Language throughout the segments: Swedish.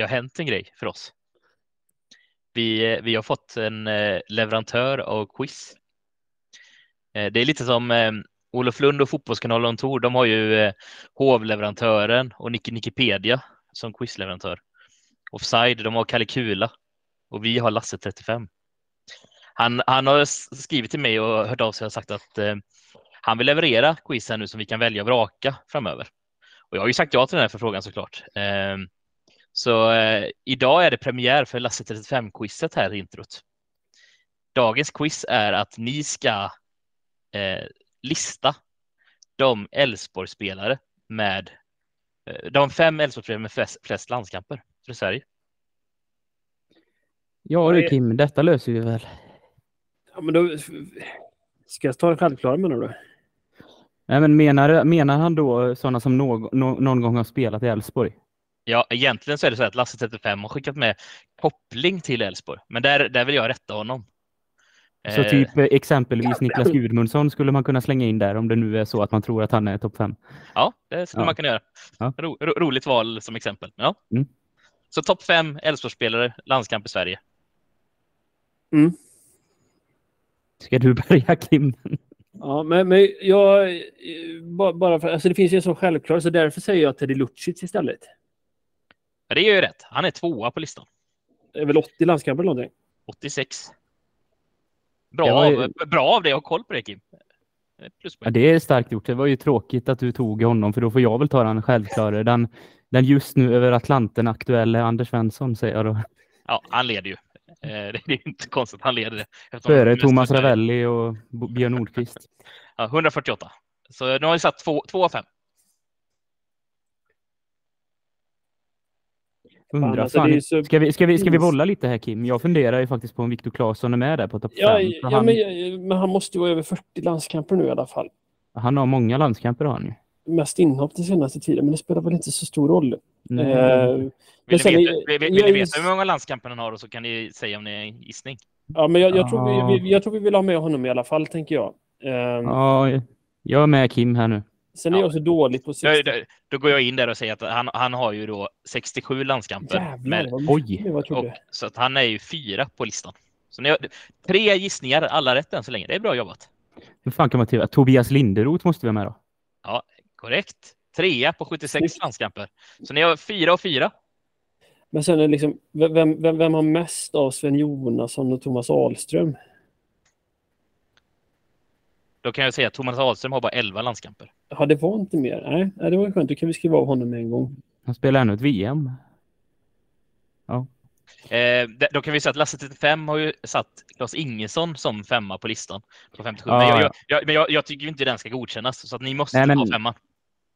det har hänt en grej för oss. Vi, eh, vi har fått en eh, leverantör av quiz. Eh, det är lite som Olof Lund och Fotbollskanalen Tor. De har ju hovleverantören och NikiPedia som quizleverantör. Offside, de har Kalle Kula och vi har Lasse 35. Han, han har skrivit till mig och hört av sig och sagt att eh, han vill leverera quizen nu som vi kan välja och vraka framöver. Och jag har ju sagt ja till den här förfrågan såklart. Eh, så eh, idag är det premiär för Lasse 35-quizet här i introt. Dagens quiz är att ni ska eh, lista de Elfsborgsspelare med eh, de fem Elfsborgsspelare med flest, flest landskamper för Sverige. Ja du Kim, detta löser vi väl. Ja, men då ska jag ta det självklara menar du? Nej, men menar, menar han då sådana som någon, någon gång har spelat i Elfsborg? Ja, egentligen så är det så att Lasse 35 har skickat med koppling till Elfsborg, men där, där vill jag rätta honom. Så typ eh, exempelvis Niklas Gudmundsson skulle man kunna slänga in där om det nu är så att man tror att han är topp fem. Ja, det skulle ja. man kunna göra. Ja. Ro, ro, roligt val som exempel. Ja. Mm. Så topp fem Elfsborgsspelare, landskamp i Sverige. Mm. Ska du börja Kim? Ja, men, men jag bara för, alltså det finns ju en så självklar så därför säger jag Teddy Lucic istället. Ja, det är ju rätt. Han är tvåa på listan. Det är väl 80 landskamper eller någonting? 86. Bra, ju... bra av dig att ha koll på det Kim. Ja, det är starkt gjort. Det var ju tråkigt att du tog honom för då får jag väl ta den självklara. Den, den just nu över Atlanten aktuella Anders Svensson säger jag då. Ja, han leder ju. Eh, det är inte konstigt att han leder det. Före Thomas Ravelli och Björn Nordqvist. Ja, 148. Så nu har vi satt två, två av fem. Undrar, alltså, fan, så... ska, vi, ska, vi, ska vi bolla lite här Kim? Jag funderar ju faktiskt på om Viktor Claesson är med där på topp ja, fem. Ja, han... Men, men, han måste ju vara över 40 landskamper nu i alla fall. Han har många landskamper har han ju. Mest inhopp den senaste tiden, men det spelar väl inte så stor roll. Mm. Eh, vill, ni veta, vill, vill ni veta hur många landskamper han har och så kan ni säga om det är en gissning? Ja, men jag, jag, tror vi, jag tror vi vill ha med honom i alla fall, tänker jag. Um, ja, jag är med Kim här nu. Sen är ja. jag så dålig på 60. Då, då, går jag in där och säger att han, han har ju då 67 landskamper. Jävlar, med, oj! Och, så att han är ju fyra på listan. Så ni har, tre gissningar, alla rätt än så länge. Det är bra jobbat. Hur fan kan man till? Tobias Linderoth måste vi ha med då? Ja, korrekt. Trea på 76 landskamper. Så ni har fyra och fyra. Men sen är det liksom, vem, vem, vem har mest av Sven Jonasson och Thomas Ahlström? Då kan jag säga att Thomas Ahlström har bara 11 landskamper. Ja, det var inte mer. Nej, det var skönt. Då kan vi skriva av honom en gång. Han spelar ännu ett VM. Ja. Eh, då kan vi säga att Lasse 35 har ju satt Claes Ingesson som femma på listan. På 57. Ja, men, jag, jag, men jag, jag, tycker inte den ska godkännas, så att ni måste Nej, men, ta femman.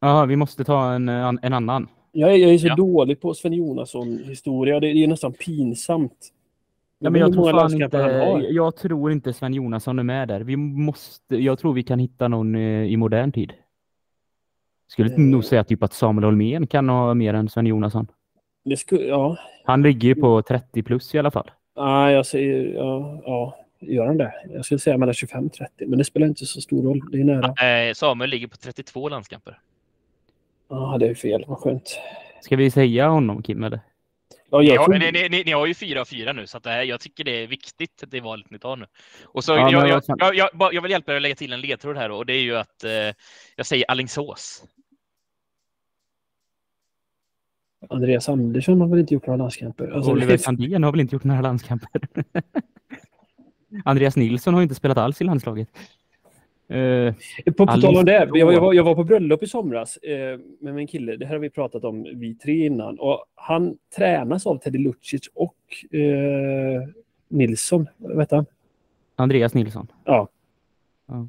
Ja, vi måste ta en, en annan. Jag är, jag är så ja. dålig på Sven Jonasson-historia. Det är nästan pinsamt. Ja, men jag, tror fan inte, jag tror inte Sven Jonasson är med där. Vi måste, jag tror vi kan hitta någon eh, i modern tid. Skulle mm. nog säga typ att Samuel Holmén kan ha mer än Sven Jonasson. Det skulle, ja. Han ligger ju på 30 plus i alla fall. Ja, jag säger, ja, ja, gör han det? Jag skulle säga mellan 25-30, men det spelar inte så stor roll. Det är nära. Äh, Samuel ligger på 32 landskamper. Ja, det är fel. Vad skönt. Ska vi säga honom, Kim, eller? Ja, ni, har, ni, ni, ni, har ju fyra av fyra nu, så att här, jag tycker det är viktigt, det valet ni tar nu. Och så, ja, jag, jag, jag, jag, jag vill hjälpa er att lägga till en ledtråd här och det är ju att eh, jag säger Allingsås. Andreas Andersson har väl inte gjort några landskamper? Alltså, Oliver Sandén har väl inte gjort några landskamper? Andreas Nilsson har inte spelat alls i landslaget. Uh, på, på tal om det, jag, jag, var, jag var på bröllop i somras uh, med min kille. Det här har vi pratat om vi tre innan. Och han tränas av Teddy Lucic och uh, Nilsson. Vad heter han? Andreas Nilsson. Ja. Ja,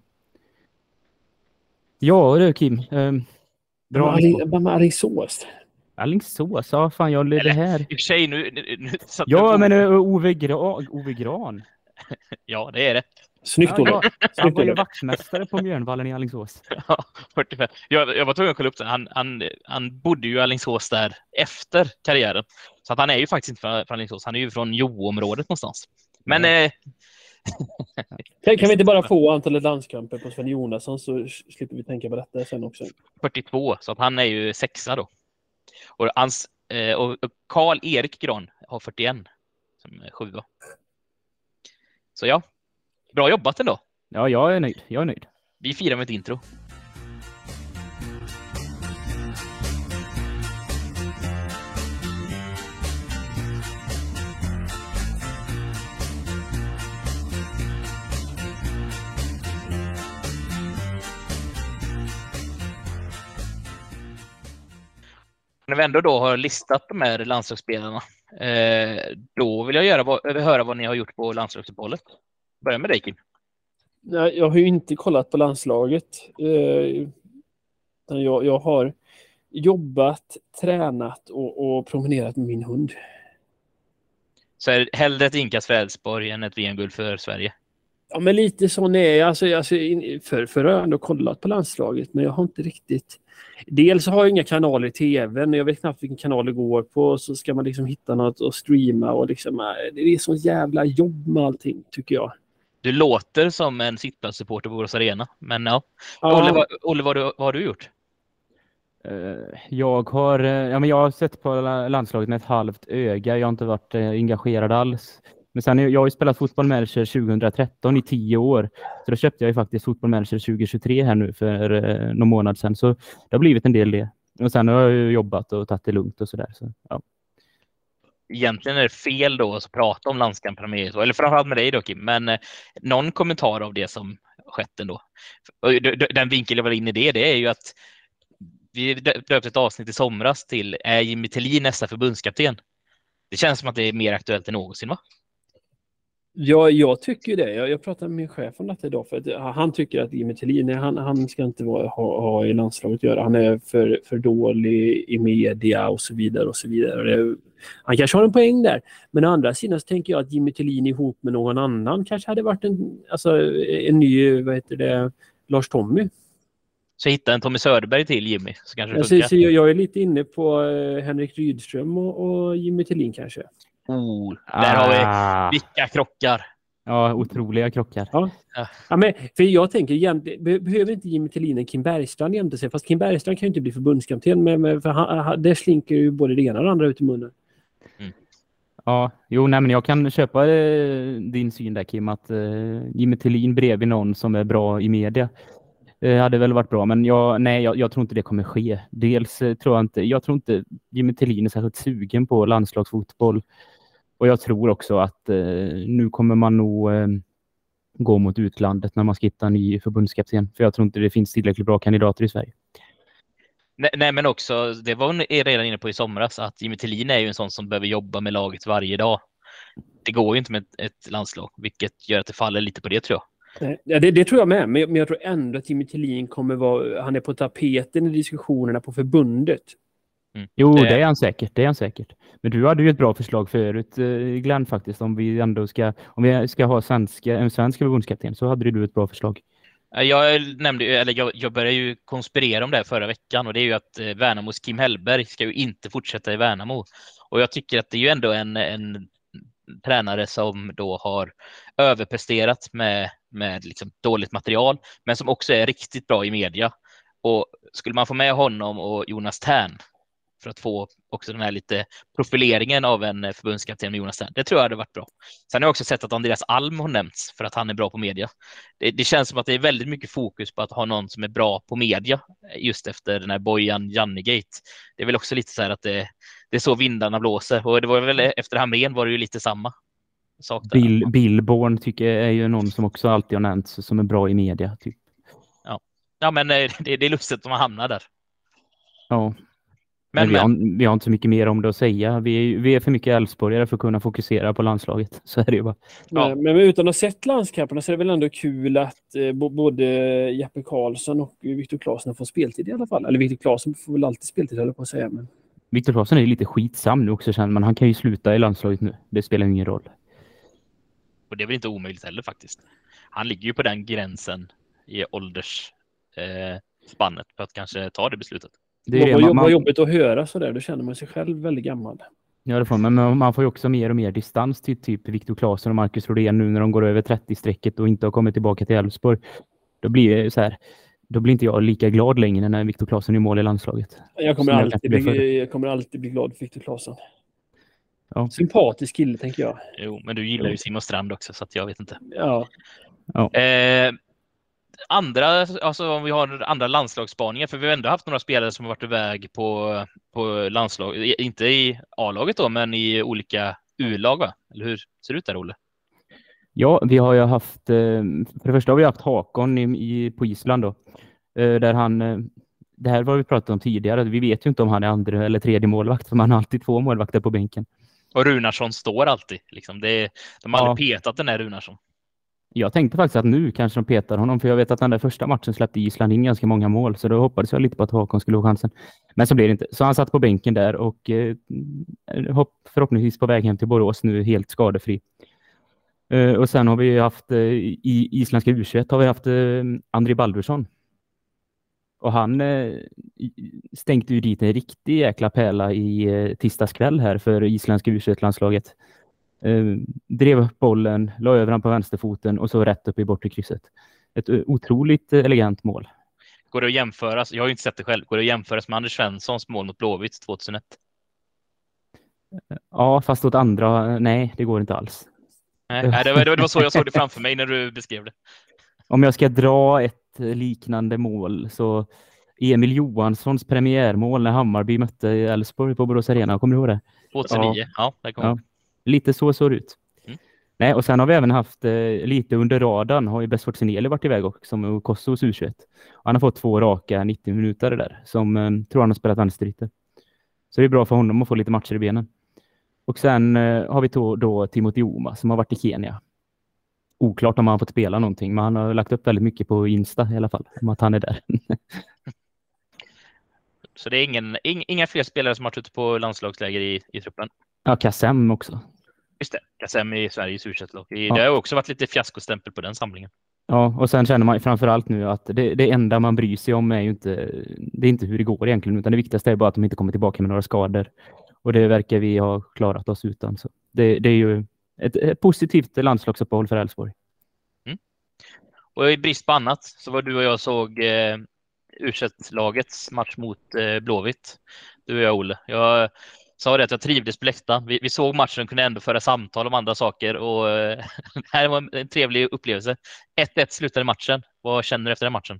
ja du Kim. Uh, bra. Med Alingsås. Alingsås, ja fan jag det här. I och för sig nu. nu, nu ja men Ove, Gra Ove Gran. ja det är det. Snyggt Olle. Ja, han var ju vaktmästare på Mjölnvallen i Alingsås. Ja, 45. Jag, jag var tvungen att kolla upp det. Han, han, han bodde ju i Alingsås där efter karriären. Så att han är ju faktiskt inte från, från Alingsås. Han är ju från Jo-området någonstans. Men... Mm. Eh... kan, kan vi inte bara få antalet landskamper på Sven Jonasson så slipper vi tänka på detta sen också. 42, så att han är ju sexa då. Och hans Eh, och Karl-Erik Gran har 41 som sjua. Så ja, bra jobbat ändå. Ja, jag är nöjd. Jag är nöjd. Vi firar med ett intro. När vi ändå då har listat de här landslagsspelarna, eh, då vill jag göra, höra vad ni har gjort på landslagsuppehållet. Börja med dig Kim. Jag har ju inte kollat på landslaget. Eh, jag, jag har jobbat, tränat och, och, promenerat med min hund. Så är det hellre ett inkast för Elfsborg än ett VM-guld för Sverige? Ja, men lite så är jag. Alltså, alltså, för, för har jag ändå kollat på landslaget, men jag har inte riktigt... Dels har jag inga kanaler i tv, jag vet knappt vilken kanal det går på. Så ska man liksom hitta något och streama och liksom... Äh, det är så jävla jobb med allting, tycker jag. Du låter som en sittplatssupporter på Borås Arena, men ja. ja. Olle, vad, Olle vad, vad har du gjort? Eh, jag har, eh, ja, men jag har sett på landslaget med ett halvt öga. Jag har inte varit eh, engagerad alls. Men sen, jag har ju spelat fotboll manager 2013 i tio år. Så då köpte jag ju faktiskt fotboll manager 2023 här nu för någon månad sedan. Så det har blivit en del det. Och sen har jag ju jobbat och tagit det lugnt och sådär. Så, ja. Egentligen är det fel då att prata om landskamperna med så, eller framförallt med dig då Kim, men eh, någon kommentar av det som skett ändå. Den vinkel jag var in i det, det är ju att vi döpte ett avsnitt i somras till Är Jimmy Tillin nästa förbundskapten? Det känns som att det är mer aktuellt än någonsin va? Ja, jag tycker det. Jag, jag pratade med min chef om detta idag. För att han tycker att Jimmy Tillin, han, han ska inte vara, ha, ha i landslaget att göra. Han är för, för dålig i media och så vidare. och så vidare. Det, han kanske har en poäng där. Men å andra sidan så tänker jag att Jimmy Tillin ihop med någon annan kanske hade varit en, alltså, en ny, vad heter det, Lars Tommy. Så hitta en Tommy Söderberg till Jimmy. Så kanske det funkar. Så, jag är lite inne på uh, Henrik Rydström och, och Jimmy Tillin kanske. Oh, där har vi ah. vilka krockar. Ja, otroliga krockar. Ja. Ja. men, för jag tänker, behöver inte Jimmy Tillin en Kim Bergstrand jämte sig? Fast Kim Bergstrand kan ju inte bli förbundskapten, men, men för han, där slinker ju både det ena och det andra ut i munnen. Mm. Ja, jo, nej, men jag kan köpa eh, din syn där Kim, att eh, Jimmy Tillin bredvid någon som är bra i media eh, hade väl varit bra, men jag, nej, jag, jag tror inte det kommer ske. Dels eh, tror jag inte, jag tror inte Jimmy Tillin är särskilt sugen på landslagsfotboll. Och jag tror också att eh, nu kommer man nog eh, gå mot utlandet när man ska hitta en ny förbundskapten. För jag tror inte det finns tillräckligt bra kandidater i Sverige. Nej, nej, men också, det var hon redan inne på i somras, att Jimmy Tillin är ju en sån som behöver jobba med laget varje dag. Det går ju inte med ett, ett landslag, vilket gör att det faller lite på det tror jag. Ja, det, det, tror jag med, men jag, men jag tror ändå att Jimmy Tillin kommer vara, han är på tapeten i diskussionerna på förbundet. Mm. Jo, det... det är han säkert. Det är han säkert. Men du hade ju ett bra förslag förut, eh, Glenn, faktiskt. Om vi ändå ska, om vi ska ha svenska, en svensk förbundskapten så hade du ett bra förslag. Jag nämnde, eller jag, jag började ju konspirera om det förra veckan och det är ju att eh, Värnamos Kim Hellberg ska ju inte fortsätta i Värnamo. Och jag tycker att det är ju ändå en, en tränare som då har överpresterat med, med liksom dåligt material, men som också är riktigt bra i media. Och skulle man få med honom och Jonas Tern för att få också den här lite profileringen av en förbundskapten med Jonas Tern. Det tror jag hade varit bra. Sen har jag också sett att Andreas Alm har nämnts för att han är bra på media. Det, det, känns som att det är väldigt mycket fokus på att ha någon som är bra på media just efter den här Bojan Jannegate. Det är väl också lite så här att det, det är så vindarna blåser och det var väl efter Hamrén var det ju lite samma. Bill, Billborn tycker jag är ju någon som också alltid har nämnts som är bra i media. Typ. Ja. ja, men eh, det, det är lustigt att man hamnar där. Ja, men, men vi, har, vi, har, inte så mycket mer om det att säga. Vi är, vi är för mycket Elfsborgare för att kunna fokusera på landslaget. Så är det ju bara. Ja. Men, utan att ha sett landskamperna så är det väl ändå kul att eh, både Jeppe Karlsson och Viktor Claesson får speltid i alla fall. Eller Viktor Claesson får väl alltid speltid, höll på att säga. Men... Viktor Claesson är ju lite skitsam nu också man. Han kan ju sluta i landslaget nu. Det spelar ingen roll. Och det är väl inte omöjligt heller faktiskt. Han ligger ju på den gränsen i åldersspannet eh, för att kanske ta det beslutet. Det är vad, man, jobbigt att höra sådär, då känner man sig själv väldigt gammal. Ja, det får man. Men man får ju också mer och mer distans till typ Viktor Claesson och Marcus Rodén nu när de går över 30-strecket och inte har kommit tillbaka till Elfsborg. Då blir det så här. då blir inte jag lika glad längre när Viktor Claesson är mål i landslaget. Jag kommer, alltid bli, jag kommer alltid bli glad för Viktor Claesson. Ja. Sympatisk kille, tänker jag. Jo, men du gillar ju Simon Strand också, så jag vet inte. Ja. ja. Eh, andra, alltså om vi har andra landslagsspaningar, för vi har ändå haft några spelare som har varit iväg på, på landslag, inte i A-laget då, men i olika U-lag? Eller hur ser det ut där, Olle? Ja, vi har ju haft, eh, för det första har vi haft Hakon i, på Island då, eh, där han, eh, det här var vi pratat om tidigare, vi vet ju inte om han är andra eller tredje målvakt, för man har alltid två målvakter på bänken. Och Runarsson står alltid, liksom. det de har ja. aldrig petat den här Runarsson. Jag tänkte faktiskt att nu kanske de petar honom, för jag vet att den där första matchen släppte Island in ganska många mål, så då hoppades jag lite på att Hakon skulle få chansen. Men så blev det inte. Så han satt på bänken där och eh, hopp, förhoppningsvis på väg hem till Borås nu helt skadefri. Eh, och sen har vi haft eh, i isländska U21 har vi haft eh, André Baldursson. Och han eh, stänkte ju dit en riktig jäkla pärla i eh, tisdags kväll här för isländska U21-landslaget. Eh, drev upp bollen, la över den på vänsterfoten och så rätt upp i bortre krysset. Ett eh, otroligt eh, elegant mål. Går det att jämföras? Jag har ju inte sett det själv. Går det att jämföras med Anders Svenssons mål mot Blåvitt 2001? Ja, fast åt andra. Nej, det går inte alls. Nej, det var, det var så jag såg det framför mig när du beskrev det. Om jag ska dra ett liknande mål så Emil Johanssons premiärmål när Hammarby mötte Elfsborg på Borås Arena. Kommer du ihåg det? 2009, ja. ja det kommer ja. Lite så såg det ut. Mm. Nej, och sen har vi även haft eh, lite under radarn har ju Besfort Sineli varit iväg också, som Kosovos U21. Han har fått två raka 90 minuter där, som eh, tror han har spelat vänsterytter. Så det är bra för honom att få lite matcher i benen. Och sen eh, har vi då, då Timothy Oma som har varit i Kenya. Oklart om han har fått spela någonting, men han har lagt upp väldigt mycket på Insta i alla fall, om att han är där. Så det är ingen, inga fler spelare som har varit ute på landslagsläger i, i truppen? Ja, Kassem också. Just det, Kassem i Sveriges u lag Det ja. har också varit lite fiaskostämpel på den samlingen. Ja, och sen känner man framför allt nu att det, det enda man bryr sig om är ju inte, det är inte hur det går egentligen, utan det viktigaste är bara att de inte kommer tillbaka med några skador. Och det verkar vi ha klarat oss utan. Så det, det är ju ett, ett positivt landslagsuppehåll för Elfsborg. Mm. Och i brist på annat så var du och jag såg eh, u lagets match mot eh, Blåvitt. Du och jag, Olle. Jag sa det att jag trivdes på läktaren. Vi, vi, såg matchen och kunde ändå föra samtal om andra saker och det eh, här var en trevlig upplevelse. 1-1 slutade matchen. Vad känner du efter den matchen?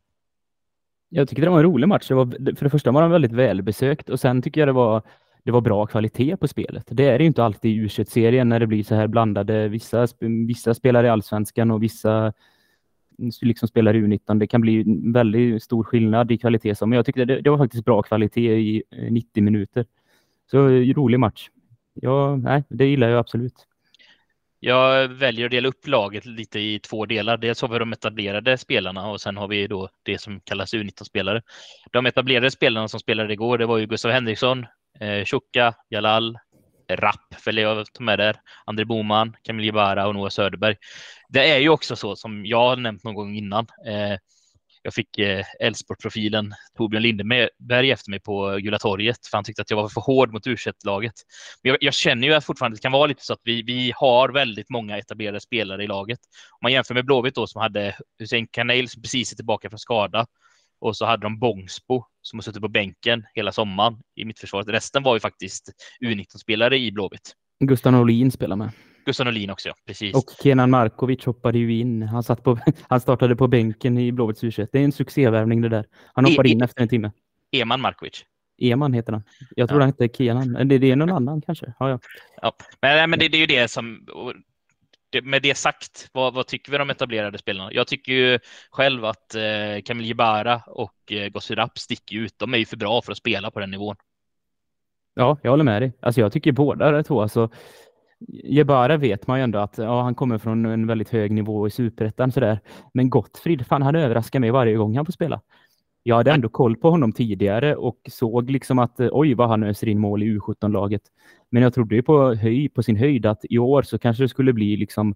Jag tycker det var en rolig match. Det var, för det första var den väldigt välbesökt och sen tycker jag det var det var bra kvalitet på spelet. Det är det ju inte alltid i u serien när det blir så här blandade. Vissa, vissa spelar i allsvenskan och vissa liksom spelar U19. Det kan bli väldigt stor skillnad i kvalitet. Men jag tyckte det, det var faktiskt bra kvalitet i eh, 90 minuter. Så eh, rolig match. Ja, nej, det gillar jag absolut. Jag väljer att dela upp laget lite i två delar. Dels har vi de etablerade spelarna och sen har vi då det som kallas U19-spelare. De etablerade spelarna som spelade igår, det var ju Gustav Henriksson, eh, Jalal, Rapp väljer jag ta med där, André Boman, Camille Jebara och Noah Söderberg. Det är ju också så som jag har nämnt någon gång innan. Eh, jag fick eh, Elfsborg-profilen Torbjörn Lindeberg efter mig på Gula torget för han tyckte att jag var för hård mot u laget Men jag, jag, känner ju att fortfarande det kan vara lite så att vi, vi har väldigt många etablerade spelare i laget. Om man jämför med Blåvitt då som hade Hussein Kanel som precis är tillbaka från skada och så hade de Bångsbo som har suttit på bänken hela sommaren i mittförsvaret. Resten var ju faktiskt U19-spelare i Blåvitt. Gustav Norlin spelar med. Gustav Norlin också, ja. Precis. Och Kenan Markovic hoppade ju in. Han, satt på, han startade på bänken i Blåvitts u Det är en succévärvning det där. Han hoppade e in efter en timme. Eman Markovic. Eman heter han. Jag tror ja. han heter Kenan. Det, det är någon annan kanske. Ja, ja. ja. Men, men det, det, är ju det som... med det sagt, vad, vad, tycker vi om etablerade spelarna? Jag tycker ju själv att eh, Kamil Jebara och eh, Gossi Rapp sticker ut. De är ju för bra för att spela på den nivån. Ja, jag håller med dig. Alltså jag tycker båda två. Alltså, Jebara vet man ju ändå att ja, han kommer från en väldigt hög nivå i superettan sådär. Men Gottfrid, fan han överraskar mig varje gång han får spela. Jag hade ändå koll på honom tidigare och såg liksom att oj vad han öser in mål i U17-laget. Men jag trodde ju på, höj, på sin höjd att i år så kanske det skulle bli liksom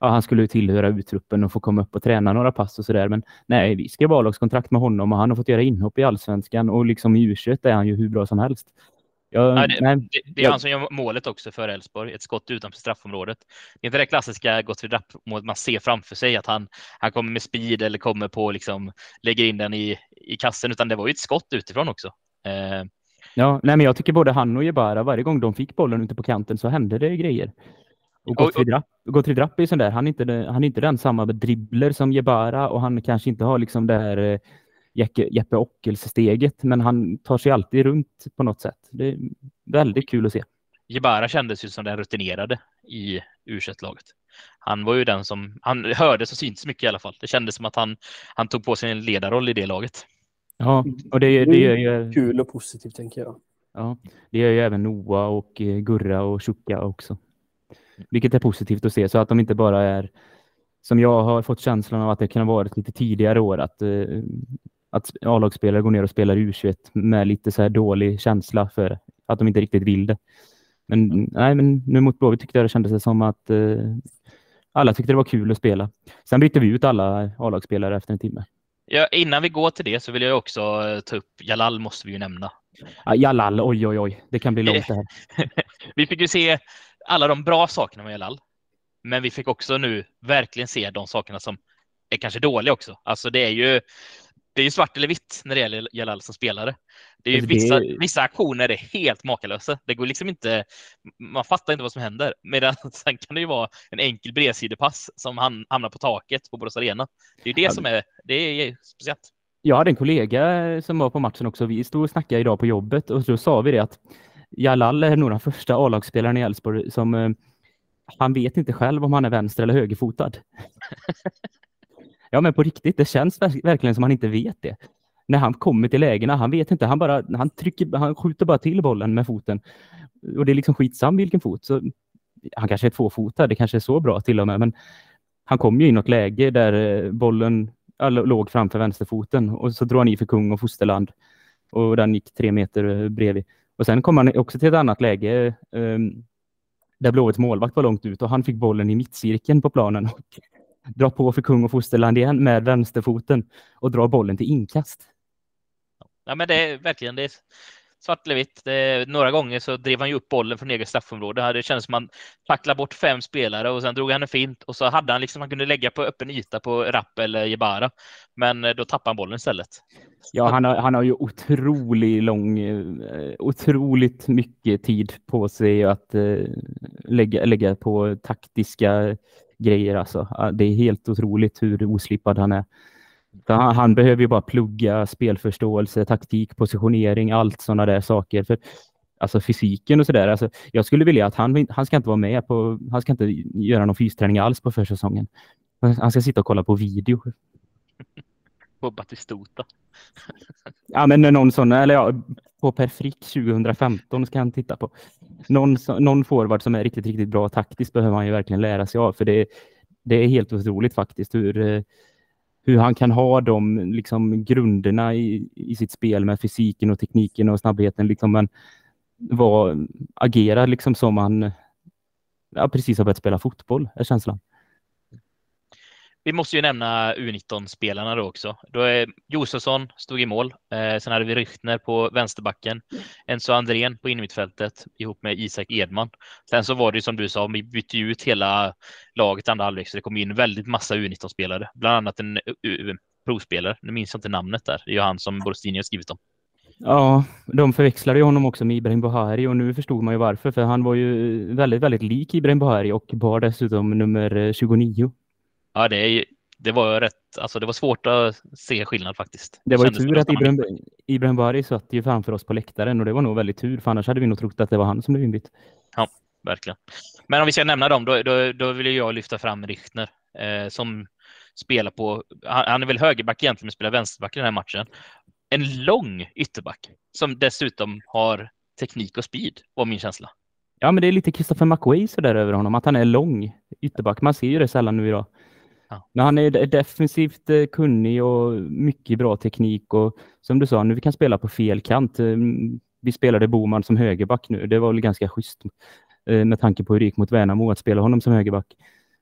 ja, han skulle tillhöra uttruppen och få komma upp och träna några pass och sådär. Men nej, vi skrev A-lagskontrakt med honom och han har fått göra inhopp i allsvenskan och liksom i U21 är han ju hur bra som helst. Ja, nej, det, nej, det, det är ja. han som gör målet också för Elfsborg. Ett skott utanför straffområdet. Det är inte det klassiska gått vid målet man ser framför sig att han, han kommer med speed eller kommer på liksom lägger in den i, i kassen, utan det var ju ett skott utifrån också. Eh. Ja, nej, men jag tycker både han och Jebara, varje gång de fick bollen ute på kanten så hände det grejer. Och Gottfried Rapp, Gottfried Rapp är sån där, han är, inte, han är inte den samma dribbler som Jebara och han kanske inte har liksom det här eh, Jeppe, Jeppe Ockels-steget, men han tar sig alltid runt på något sätt. Det är väldigt kul att se. Jebara kändes ju som den rutinerade i u laget Han var ju den som, han hördes och syntes mycket i alla fall. Det kändes som att han, han tog på sig en ledarroll i det laget. Ja, och det, det gör ju... Kul och positivt tänker jag. Ja, det gör ju även Noah och eh, Gurra och Chuka också. Vilket är positivt att se, så att de inte bara är som jag har fått känslan av att det kan ha varit lite tidigare år, att eh, att A-lagsspelare går ner och spelar U21 med lite så här dålig känsla för att de inte riktigt vill det. Men, nej, men nu mot Blåvitt tyckte jag det kändes som att eh, alla tyckte det var kul att spela. Sen bytte vi ut alla A-lagsspelare efter en timme. Ja, innan vi går till det så vill jag också eh, ta upp Jalal måste vi ju nämna. Ja, Jalal, oj oj oj, det kan bli långt det här. vi fick ju se alla de bra sakerna med Jalal. Men vi fick också nu verkligen se de sakerna som är kanske dåliga också. Alltså det är ju det är ju svart eller vitt när det gäller Jalal som spelare. Det är ju alltså, vissa, det... vissa aktioner är helt makalösa. Det går liksom inte. Man fattar inte vad som händer. Medan sen kan det ju vara en enkel bredsidepass som hamnar på taket på Borås Arena. Det är ju det som är. Det är speciellt. Jag hade en kollega som var på matchen också. Vi stod och snackade idag på jobbet och då sa vi det att Jalal är nog den första A-lagsspelarna i Elfsborg som eh, han vet inte själv om han är vänster eller högerfotad. Ja, men på riktigt, det känns verkligen som han inte vet det. När han kommer till lägena, han vet inte, han bara, han trycker, han skjuter bara till bollen med foten. Och det är liksom skitsam vilken fot. Så han kanske är tvåfotad, det kanske är så bra till och med, men han kom ju i något läge där eh, bollen låg framför vänsterfoten och så drar han i för kung och fosterland och den gick tre meter eh, bredvid. Och sen kom han också till ett annat läge um, där Blåvitts målvakt var långt ut och han fick bollen i mittcirkeln på planen drar på för kung och fosterland igen med vänsterfoten och drar bollen till inkast. Ja, men det är verkligen det. Svart eller vitt. några gånger så drev han ju upp bollen från eget straffområde. Det kändes som han tacklade bort fem spelare och sen drog han en fint och så hade han liksom, han kunde lägga på öppen yta på Rapp eller Jebara. Men eh, då tappade han bollen istället. Ja, han har, han har ju otroligt lång, eh, otroligt mycket tid på sig att uh, lägga, lägga på taktiska grejer. Alltså. Det är helt otroligt hur oslipad han är. Han, han, behöver ju bara plugga spelförståelse, taktik, positionering, allt sådana där saker. För, alltså fysiken och sådär. Alltså, jag skulle vilja att han, han ska inte vara med på, han ska inte göra någon fysträning alls på försäsongen. Han ska sitta och kolla på video. På Batistuta. ja, men någon sån, eller ja, på Per Frick 2015 ska han titta på. Någon, någon forward som är riktigt, riktigt bra taktiskt behöver han ju verkligen lära sig av, för det, det är helt otroligt faktiskt hur, eh, hur han kan ha de liksom, grunderna i, i sitt spel med fysiken och tekniken och snabbheten, liksom, men var, agera liksom som han ja, precis har börjat spela fotboll, är känslan. Vi måste ju nämna U19-spelarna då också. Då är Josefsson stod i mål. Eh, sen hade vi Rychtner på vänsterbacken. Enzo Andrén på innermittfältet ihop med Isak Edman. Sen så var det ju som du sa, vi bytte ut hela laget andra halvlek så det kom in väldigt massa U19-spelare, bland annat en eh, provspelare. Nu minns jag inte namnet där. Det är ju han som Borstini har skrivit om. Ja, de förväxlade ju honom också med Ibrahim Bahari och nu förstod man ju varför, för han var ju väldigt, väldigt lik Ibrahim Bahari och bar dessutom nummer eh, 29. Ja, det, är, det var rätt. Alltså, det var svårt att se skillnad faktiskt. Det var ju tur att Ibrahim, Ibrahim Bari satt ju framför oss på läktaren och det var nog väldigt tur, för annars hade vi nog trott att det var han som blev inbytt. Ja, verkligen. Men om vi ska nämna dem, då, då, då vill jag lyfta fram Richtner eh, som spelar på. Han, han, är väl högerback egentligen, men spelar vänsterback i den här matchen. En lång ytterback som dessutom har teknik och speed, var min känsla. Ja, men det är lite Christopher McWay så där över honom, att han är lång ytterback. Man ser ju det sällan nu idag. Ja. Men han är defensivt eh, kunnig och mycket bra teknik och som du sa, nu vi kan spela på fel kant. Eh, vi spelade Boman som högerback nu. Det var väl ganska schysst eh, med tanke på hur det gick mot Värnamo att spela honom som högerback.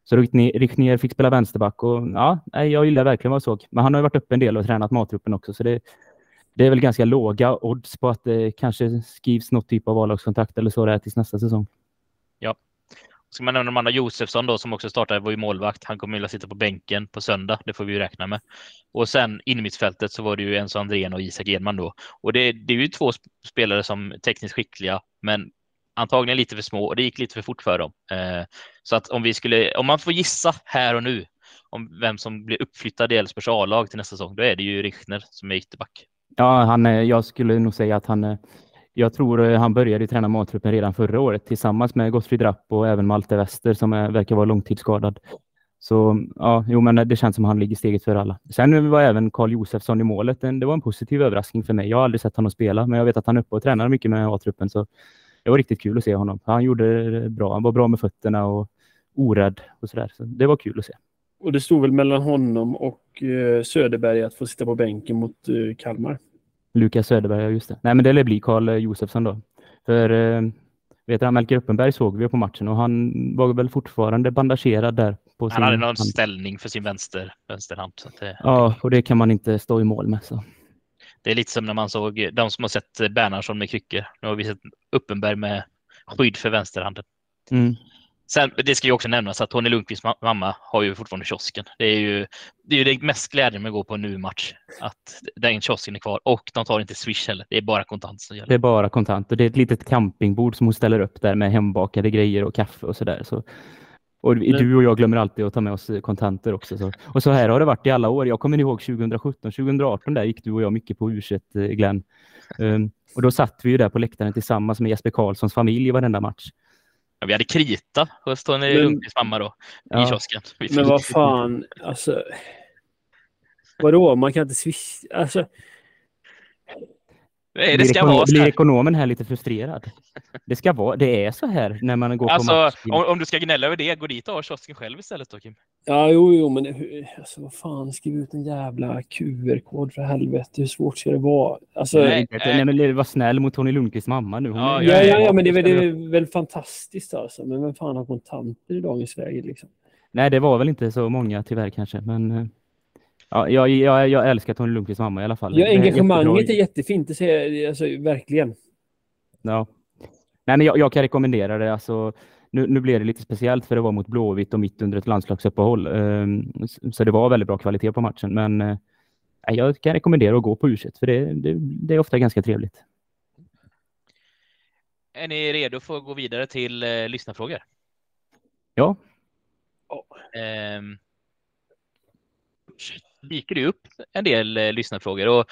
Så Rickner fick spela vänsterback och ja, jag gillar verkligen vad jag såg. Men han har ju varit uppe en del och tränat matgruppen också, så det, det är väl ganska låga odds på att det kanske skrivs något typ av A-lagskontrakt eller så där tills nästa säsong. Ja. Ska man nämna de andra Josefsson då som också startade var ju målvakt. Han kommer att sitta på bänken på söndag. Det får vi ju räkna med. Och sen innermittfältet så var det ju Enzo Andrén och Isak Edman då. Och det, det är ju två spelare som tekniskt skickliga, men antagligen lite för små och det gick lite för fort för dem. Eh, så att om vi skulle, om man får gissa här och nu om vem som blir uppflyttad i Elfsborgs A-lag till nästa säsong, då är det ju Richner som är ytterback. Ja, han, jag skulle nog säga att han jag tror eh, han började träna matruppen redan förra året tillsammans med Gottfrid Rapp och även Malte Wester som är, verkar vara långtidsskadad. Så ja, jo, men eh, det känns som han ligger steget för alla. Sen var även Karl Josefsson i målet. Det var en positiv överraskning för mig. Jag har aldrig sett honom spela, men jag vet att han är uppe och tränar mycket med A-truppen, så det var riktigt kul att se honom. Han gjorde det bra. Han var bra med fötterna och orädd och sådär. Så det var kul att se. Och det stod väl mellan honom och eh, Söderberg att få sitta på bänken mot Kalmar. Lukas Söderberg, ja just det. Nej, men det lär bli Karl Josefsson då. För eh, vet du, Melker Uppenberg såg vi på matchen och han var väl fortfarande bandagerad där. På han hade någon hand. ställning för sin vänster, vänsterhand. Så det... Ja, och det kan man inte stå i mål med. Så. Det är lite som när man såg de som har sett Bernhardsson med kryckor. Nu har vi sett Uppenberg med skydd för vänsterhanden. Mm. Sen, det ska ju också nämnas att Tony Lundqvists mamma har ju fortfarande kiosken. Det är ju det, är ju det mest glädjande med att gå på en nu-match. Att den kiosken är kvar och de tar inte Swish heller. Det är bara kontant som gäller. Det är bara kontant och det är ett litet campingbord som hon ställer upp där med hembakade grejer och kaffe och sådär. Så, och du och jag glömmer alltid att ta med oss kontanter också. Så. Och så här har det varit i alla år. Jag kommer ihåg 2017, 2018 där gick du och jag mycket på u eh, Glenn. Um, och då satt vi ju där på läktaren tillsammans med Jesper Karlssons familj i varenda match. Ja, vi hade krita hos Tony Lundqvists mamma då, ja, i kiosken. Men vad fan, alltså. Vadå, man kan inte swisha, alltså. Nej, det ska blir, vara blir ekonomen här lite frustrerad? Det ska vara, det är så här när man går alltså, på match. Om, om du ska gnälla över det, gå dit och ha kiosken själv istället då Kim. Ja, jo, jo, men alltså, vad fan, skriv ut en jävla QR-kod för helvete. Hur svårt ska det vara? Alltså, nej, nej, men var snäll mot Tony Lundqvists mamma nu. ja, ja, ja, ja, men det, det är väl fantastiskt alltså. Men vem fan har kontanter i dagens läge liksom? Nej, det var väl inte så många tyvärr kanske, men eh, Ja, jag, jag, jag älskar Tony Lundqvists mamma i alla fall. Ja, engagemanget är jättefint, det ser alltså, verkligen. Ja. Nej, men jag, jag kan rekommendera det. Alltså, nu, nu blev det lite speciellt för det var mot Blåvitt och mitt under ett landslagsuppehåll. Um, så det var väldigt bra kvalitet på matchen. Men uh, jag kan rekommendera att gå på u för det, det, det, är ofta ganska trevligt. Är ni redo för att gå vidare till uh, lyssnarfrågor? Ja. Um, dyker det upp en del eh, lyssnarfrågor och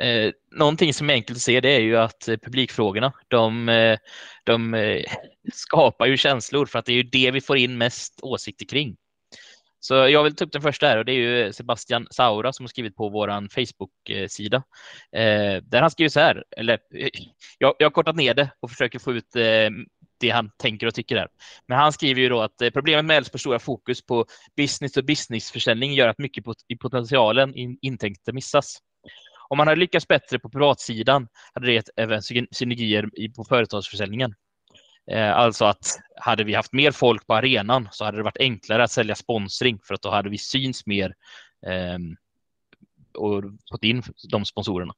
eh, någonting som är enkelt att se det är ju att eh, publikfrågorna de, eh, de eh, skapar ju känslor för att det är ju det vi får in mest åsikter kring. Så jag vill ta upp den första här och det är ju eh, Sebastian Saura som har skrivit på vår Facebook-sida. Eh, där han skriver så här, eller eh, jag, jag har kortat ner det och försöker få ut eh, det han tänker och tycker där. Men han skriver ju då att eh, problemet med Elfsborgs stora fokus på business och businessförsäljning gör att mycket i potentialen i intäkter missas. Om man hade lyckats bättre på privatsidan hade det gett även synergier på företagsförsäljningen. Eh, alltså att hade vi haft mer folk på arenan så hade det varit enklare att sälja sponsring för att då hade vi syns mer ehm, och fått in de sponsorerna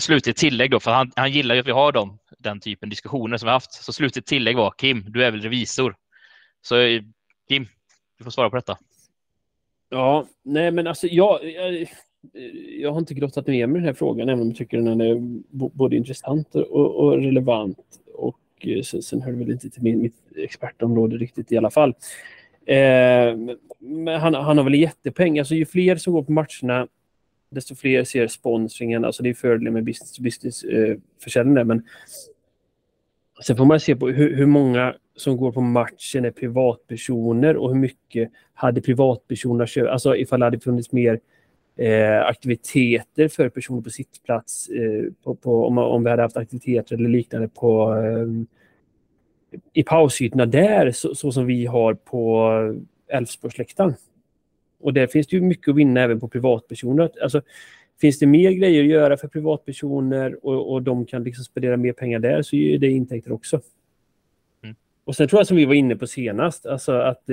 slutligt tillägg då, för han, han gillar ju att vi har dem, den typen av diskussioner som vi haft. Så slutligt tillägg var Kim, du är väl revisor? Så eh, Kim, du får svara på detta. Ja, nej men alltså jag, jag, jag har inte grottat ner mig i den här frågan, även om jag tycker den är både intressant och, och relevant. Och eh, sen, sen hör det väl inte till min, mitt expertområde riktigt i alla fall. Eh, men han, han har väl jättepoäng. Alltså ju fler som går på matcherna desto fler ser sponsringen. Alltså det är fördelen med business to business eh, försäljning. Men sen får man se på hur, hur, många som går på matchen är privatpersoner och hur mycket hade privatpersoner köpt. Alltså ifall det hade funnits mer eh, aktiviteter för personer på sittplats. Eh, på, på, om, om vi hade haft aktiviteter eller liknande på eh, i pausytorna där så, så, som vi har på eh, Älvsborgsläktaren. Och där finns det ju mycket att vinna även på privatpersoner. Alltså, finns det mer grejer att göra för privatpersoner och, och de kan liksom spendera mer pengar där så ger det intäkter också. Mm. Och sen tror jag som vi var inne på senast, alltså att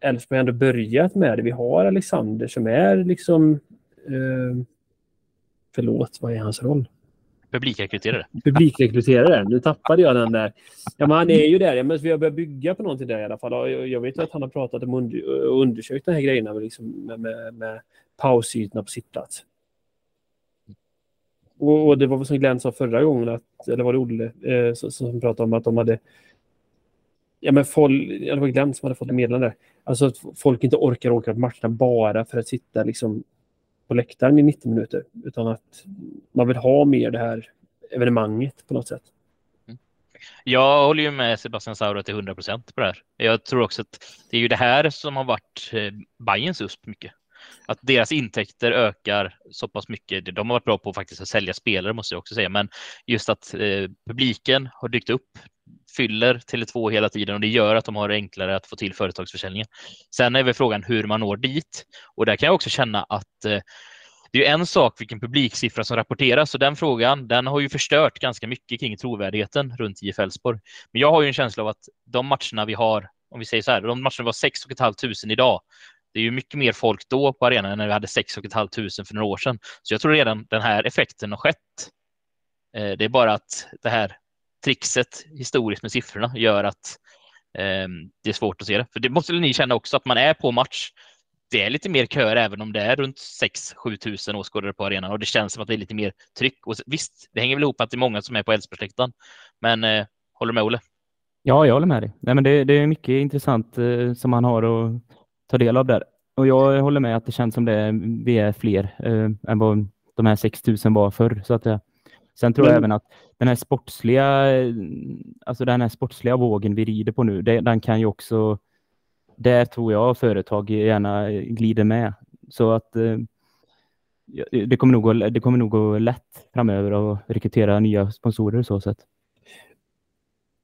Elfsborg ändå börjat med det. Vi har Alexander som är liksom eh, Förlåt, vad är hans roll? Publikrekryterare. Publikrekryterare. Nu tappade jag den där. Ja, men han är ju där. Men vi har börjat bygga på någonting där i alla fall. Jag vet att han har pratat om och undersökt de här grejerna liksom med, med, med pausytorna på sittplats. Och, och, det var som Glenn sa förra gången, att, eller var det Olle eh, som, som pratade om att de hade Ja, men folk, ja, det var Glenn som hade fått meddelande. Alltså att folk inte orkar åka på matcherna bara för att sitta liksom på läktaren i 90 minuter. Utan att man vill ha mer det här evenemanget på något sätt. Mm. Jag håller ju med Sebastian Saura till 100 procent på det här. Jag tror också att det är ju det här som har varit eh, Bayerns USP mycket. Att deras intäkter ökar så pass mycket. De har varit bra på faktiskt att sälja spelare måste jag också säga, men just att eh, publiken har dykt upp fyller Tele2 hela tiden och det gör att de har enklare att få till företagsförsäljningen. Sen är väl frågan hur man når dit och där kan jag också känna att eh, det är en sak vilken publiksiffra som rapporteras och den frågan den har ju förstört ganska mycket kring trovärdigheten runt IF Elfsborg. Men jag har ju en känsla av att de matcherna vi har, om vi säger så här, de matcherna vi har 6 500 idag, det är ju mycket mer folk då på arenan än när vi hade 6 500 för några år sedan. Så jag tror redan den här effekten har skett. Eh, det är bara att det här trixet historiskt med siffrorna gör att eh, det är svårt att se det. För det måste ni känna också, att man är på match. Det är lite mer köer även om det är runt 6-7 tusen åskådare på arenan och det känns som att det är lite mer tryck. Och visst, det hänger väl ihop att det är många som är på Älvsborgsläktaren. Men eh, håller du med Olle? Ja, jag håller med dig. Nej, men det, det är mycket intressant eh, som man har att ta del av där. Och jag håller med att det känns som det vi är fler eh, än vad de här 6 000 var förr. Så att, Sen tror men... jag även att den här sportsliga, alltså den här sportsliga vågen vi rider på nu, det, den kan ju också, där tror jag företag gärna glider med. Så att eh, det kommer nog, gå, det kommer nog gå lätt framöver att rekrytera nya sponsorer så sätt.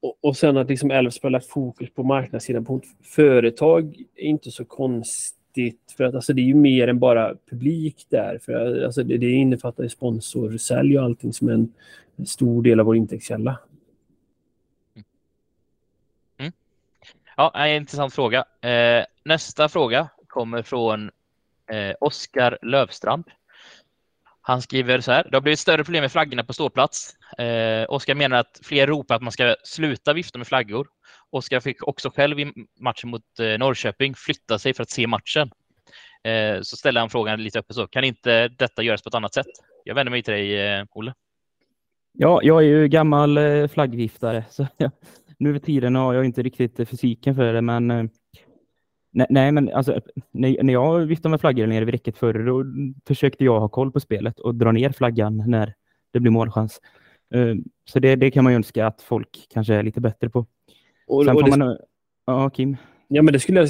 Och, och sen att liksom Elfsborg lagt fokus på marknadssidan på företag är inte så konstigt viktigt för att alltså, det är ju mer än bara publik där. För alltså, det, det innefattar sponsorsälj och allting som en, stor del av vår intäktskälla. Mm. mm. Ja, en intressant fråga. Eh, nästa fråga kommer från eh, Oskar Lövstrand. Han skriver så här. Det har blivit större problem med flaggorna på ståplats. Eh, Oskar menar att fler ropar att man ska sluta vifta med flaggor. Oskar fick också själv i matchen mot eh, Norrköping flytta sig för att se matchen. Eh, så ställer han frågan lite öppet så. Kan inte detta göras på ett annat sätt? Jag vänder mig till dig, eh, Olle. Ja, jag är ju gammal eh, flaggviftare. Så ja, nu för tiden har jag inte riktigt eh, fysiken för det, men eh, nej, nej, men alltså, när, när jag viftade med flaggor nere vid räcket förr, då försökte jag ha koll på spelet och dra ner flaggan när det blir målchans. Eh, så det, det kan man ju önska att folk kanske är lite bättre på. Och, Sen och får det... man... Ja, Kim? Ja, men det skulle jag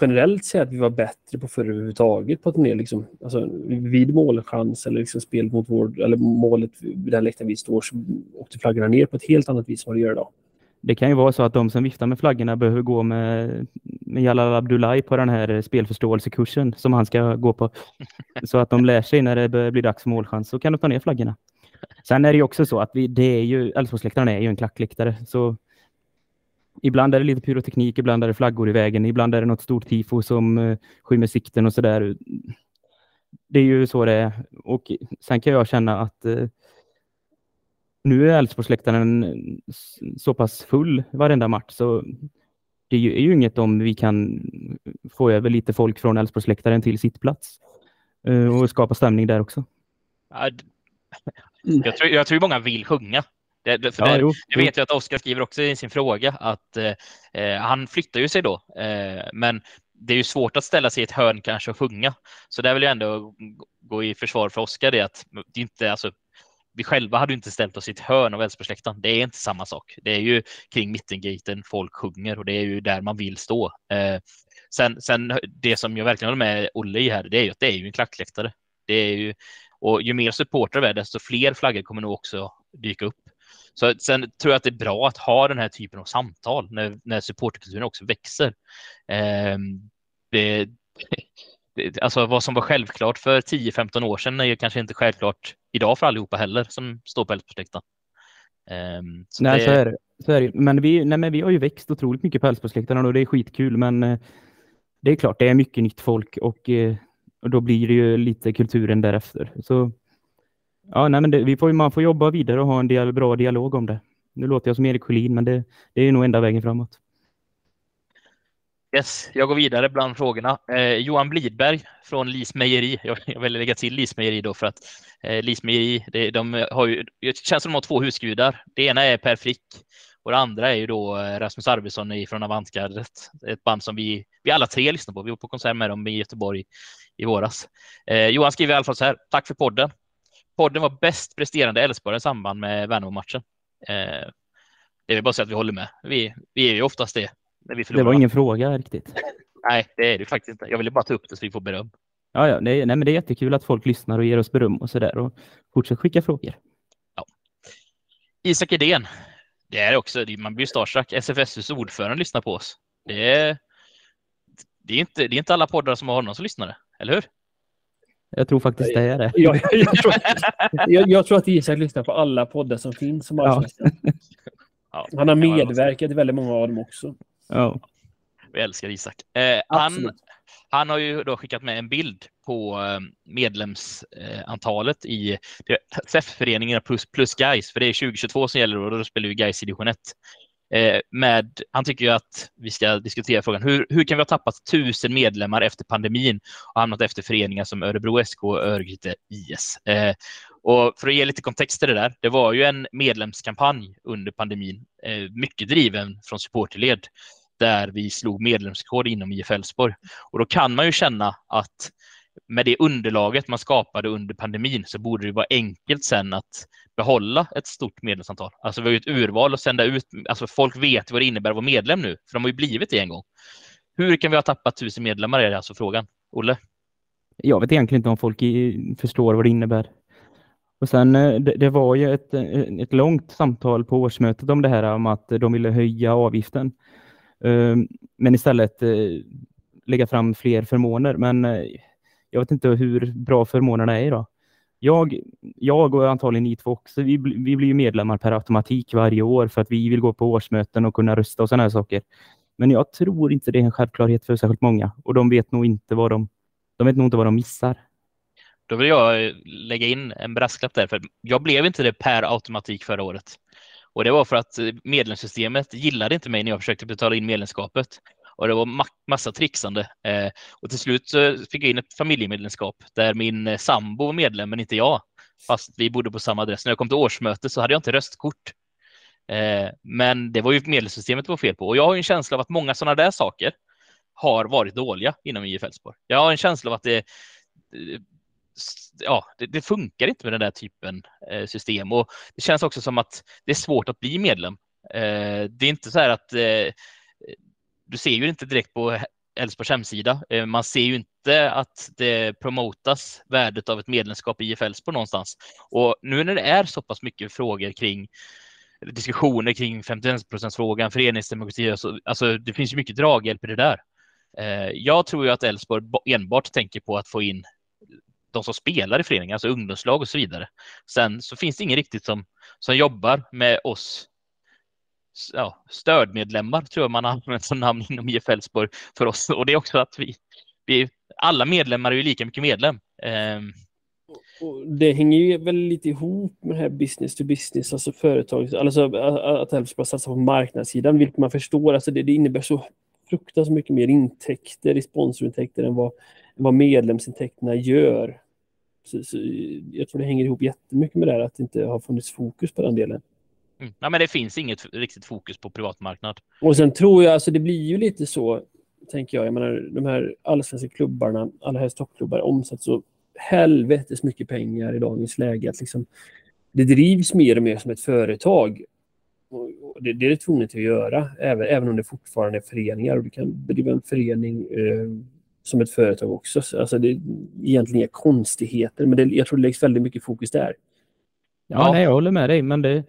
generellt säga att vi var bättre på förr överhuvudtaget. På att ner liksom, alltså, vid målchans eller liksom spel mot vår, eller målet den läktaren vi står så åkte flaggorna ner på ett helt annat vis än vad det gör idag. Det kan ju vara så att de som viftar med flaggorna behöver gå med, med Jalal Abdullahi på den här spelförståelsekursen som han ska gå på. Så att de lär sig när det börjar bli dags för målchans så kan de ta ner flaggorna. Sen är det ju också så att vi, det är ju, Älvsborgsläktaren är ju en klackläktare så ibland är det lite pyroteknik, ibland är det flaggor i vägen, ibland är det något stort tifo som uh, skymmer sikten och sådär. Det är ju så det är. Och sen kan jag känna att uh, nu är Älvsborgsläktaren så pass full varenda match så det är ju, är ju inget om vi kan få över lite folk från Älvsborgsläktaren till sittplats uh, och skapa stämning där också. Jag tror, jag tror många vill sjunga. Det, det, ja, det, jo, det vet jag att Oskar skriver också i sin fråga att eh, han flyttar ju sig då, eh, men det är ju svårt att ställa sig i ett hörn kanske och sjunga. Så där vill jag ändå gå i försvar för Oskar det att det inte, alltså, vi själva hade inte ställt oss i ett hörn av Älvsborgsläktaren. Det är inte samma sak. Det är ju kring mittengaten folk sjunger och det är ju där man vill stå. Eh, sen, sen det som jag verkligen håller med Olle i här, det är ju att det är ju en klackläktare. Det är ju, och ju mer supportrar vi är, desto fler flaggor kommer nog också dyka upp. Så sen tror jag att det är bra att ha den här typen av samtal när, när supporterkulturen också växer. Eh, det, det, alltså vad som var självklart för 10-15 år sedan är ju kanske inte självklart idag för allihopa heller som står på Älvsborgsläktaren. Eh, nej, det... så är det. Så är det. Men, vi, nej, men vi har ju växt otroligt mycket på Älvsborgsläktaren och det är skitkul. Men eh, det är klart, det är mycket nytt folk och, eh, och då blir det ju lite kulturen därefter. Så Ja, nej, men det, vi får, man får jobba vidare och ha en del, bra dialog om det. Nu låter jag som Erik Sjölin, men det, det är nog enda vägen framåt. Yes, jag går vidare bland frågorna. Eh, Johan Blidberg från Lis Mejeri. Jag, jag vill lägga till Lis Mejeri då för att eh, Lis Mejeri, det, de har ju, det känns som de har två husgudar. Det ena är Per Frick och det andra är ju då eh, Rasmus Arvidsson från Avantgardet. Ett band som vi, vi alla tre lyssnar på. Vi var på konsert med dem i Göteborg i våras. Eh, Johan skriver i alla fall så här. Tack för podden. Podden var bäst presterande Elfsborg i samband med Värnamo-matchen. Eh, det är bara så att vi håller med. Vi, vi är ju oftast det. När vi det var ingen fråga riktigt. Nej, det är det faktiskt inte. Jag ville bara ta upp det så vi får beröm. Ja, ja nej, nej, men det är jättekul att folk lyssnar och ger oss beröm och så där och fortsätt skicka frågor. Ja. Isak Edén. Det är också, man blir starstruck. SFSUs ordförande lyssnar på oss. Det är, det är, inte, det är inte alla poddar som har honom som lyssnare, eller hur? Jag tror faktiskt det är det. Jag, jag, tror, jag, jag tror att Isak lyssnar på alla poddar som finns. Som ja. Han har medverkat i väldigt många av dem också. Ja. Vi älskar Isak. Eh, han, han har ju då skickat med en bild på eh, medlemsantalet i SEF-föreningarna plus, plus Guys, för det är 2022 som gäller och då spelar ju Guys i division 1. Eh, med, han tycker ju att vi ska diskutera frågan hur, hur kan vi ha tappat tusen medlemmar efter pandemin och hamnat efter föreningar som Örebro SK och Örgryte IS. Eh, och för att ge lite kontext till det där, det var ju en medlemskampanj under pandemin, eh, mycket driven från supporterled, där vi slog medlemskod inom IF Elfsborg. Och då kan man ju känna att med det underlaget man skapade under pandemin så borde det vara enkelt sen att behålla ett stort medlemsantal. Alltså vi har ju ett urval att sända ut. Alltså folk vet vad det innebär att vara medlem nu, för de har ju blivit det en gång. Hur kan vi ha tappat tusen medlemmar är alltså frågan. Olle? Jag vet egentligen inte om folk förstår vad det innebär. Och sen eh, det, det, var ju ett, eh, ett långt samtal på årsmötet om det här om att de ville höja avgiften. Ehm, men istället eh, lägga fram fler förmåner. Men eh, jag vet inte hur bra förmånerna är idag. Jag, jag och antagligen ni två också, vi, vi blir ju medlemmar per automatik varje år för att vi vill gå på årsmöten och kunna rösta och sådana här saker. Men jag tror inte det är en självklarhet för särskilt många och de vet nog inte vad de, de vet nog inte vad de missar. Då vill jag eh, lägga in en brasklapp där, för jag blev inte det per automatik förra året. Och det var för att eh, medlemssystemet gillade inte mig när jag försökte betala in medlemskapet och det var ma massa trixande. Eh, och till slut så fick jag in ett familjemedlemskap där min eh, sambo var medlem, men inte jag. Fast vi bodde på samma adress. När jag kom till årsmöte så hade jag inte röstkort. Eh, men det var ju medlemssystemet det var fel på. Och jag har en känsla av att många sådana där saker har varit dåliga inom IF Elfsborg. Jag har en känsla av att det, ja, det, det, funkar inte med den där typen eh, system och det känns också som att det är svårt att bli medlem. Eh, det är inte så här att eh, du ser ju inte direkt på Elfsborgs hemsida. Eh, man ser ju inte att det promotas värdet av ett medlemskap i IF Elfsborg någonstans. Och nu när det är så pass mycket frågor kring diskussioner kring 51 frågan, föreningsdemokrati, alltså, alltså det finns ju mycket draghjälp i det där. Eh, jag tror ju att Elfsborg enbart tänker på att få in de som spelar i föreningen, alltså ungdomslag och så vidare. Sen så finns det ingen riktigt som, som jobbar med oss ja, stödmedlemmar tror jag man har använt som namn inom IF Elfsborg för oss. Och det är också att vi, vi alla medlemmar är ju lika mycket medlem. Um, det hänger ju väl lite ihop med det här business to business, alltså företag, alltså att Elfsborg satsar på marknadssidan, vilket man förstår, alltså det, det innebär så fruktansvärt mycket mer intäkter i sponsorintäkter än vad, vad medlemsintäkterna gör. Så, så, jag tror det hänger ihop jättemycket med det här att det inte har funnits fokus på den delen. Mm. Ja, men det finns inget riktigt fokus på privatmarknad. Och sen tror jag, alltså det blir ju lite så, tänker jag, jag menar de här allsvenska klubbarna, alla här toppklubbar omsätter så helvetes mycket pengar i dagens läge. Att liksom, det drivs mer och mer som ett företag. Och det, det är det tvunget att göra, även, även om det fortfarande är föreningar. Och du kan bedriva en förening eh, som ett företag också. Alltså det är egentligen inga konstigheter, men det, jag tror det läggs väldigt mycket fokus där. Ja, ja. Nej, jag håller med dig, men det,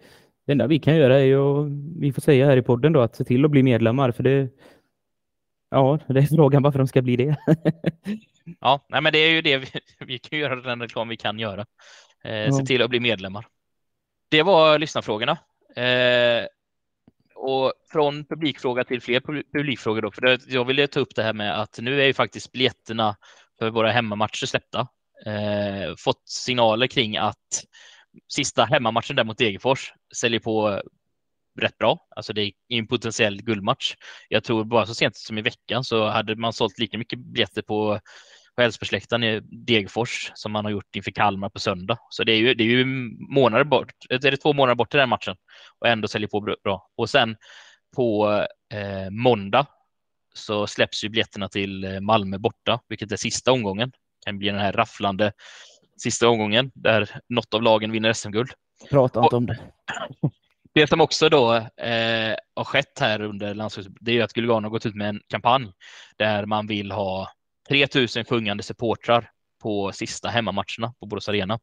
det enda vi kan göra är ju, vi får säga här i podden då, att se till att bli medlemmar, för det, ja, det är frågan varför de ska bli det. ja, nej, men det är ju det vi, vi kan göra, den reklam vi kan göra. Eh, ja. Se till att bli medlemmar. Det var lyssnarfrågorna. Eh, och från publikfråga till fler publikfrågor då, för jag ville ta upp det här med att nu är ju faktiskt biljetterna för våra hemmamatcher släppta. eh, fått signaler kring att sista hemmamatchen där mot Degerfors säljer på eh, rätt bra. Alltså det är en potentiell guldmatch. Jag tror bara så sent som i veckan så hade man sålt lika mycket biljetter på på Älvsborgsläktaren i Degerfors som man har gjort inför Kalmar på söndag. Så det är ju, det är ju månader bort, är det två månader bort till den matchen och ändå säljer på bra. Och sen på eh, måndag så släpps ju biljetterna till eh, Malmö borta, vilket är sista omgången. Det kan bli den här rafflande sista omgången där något av lagen vinner SM-guld. Prata inte om det. Det som också då eh, har skett här under landslaget, det är att Gulgan har gått ut med en kampanj där man vill ha 3000 sjungande supportrar på sista hemmamatcherna på Borås Arena.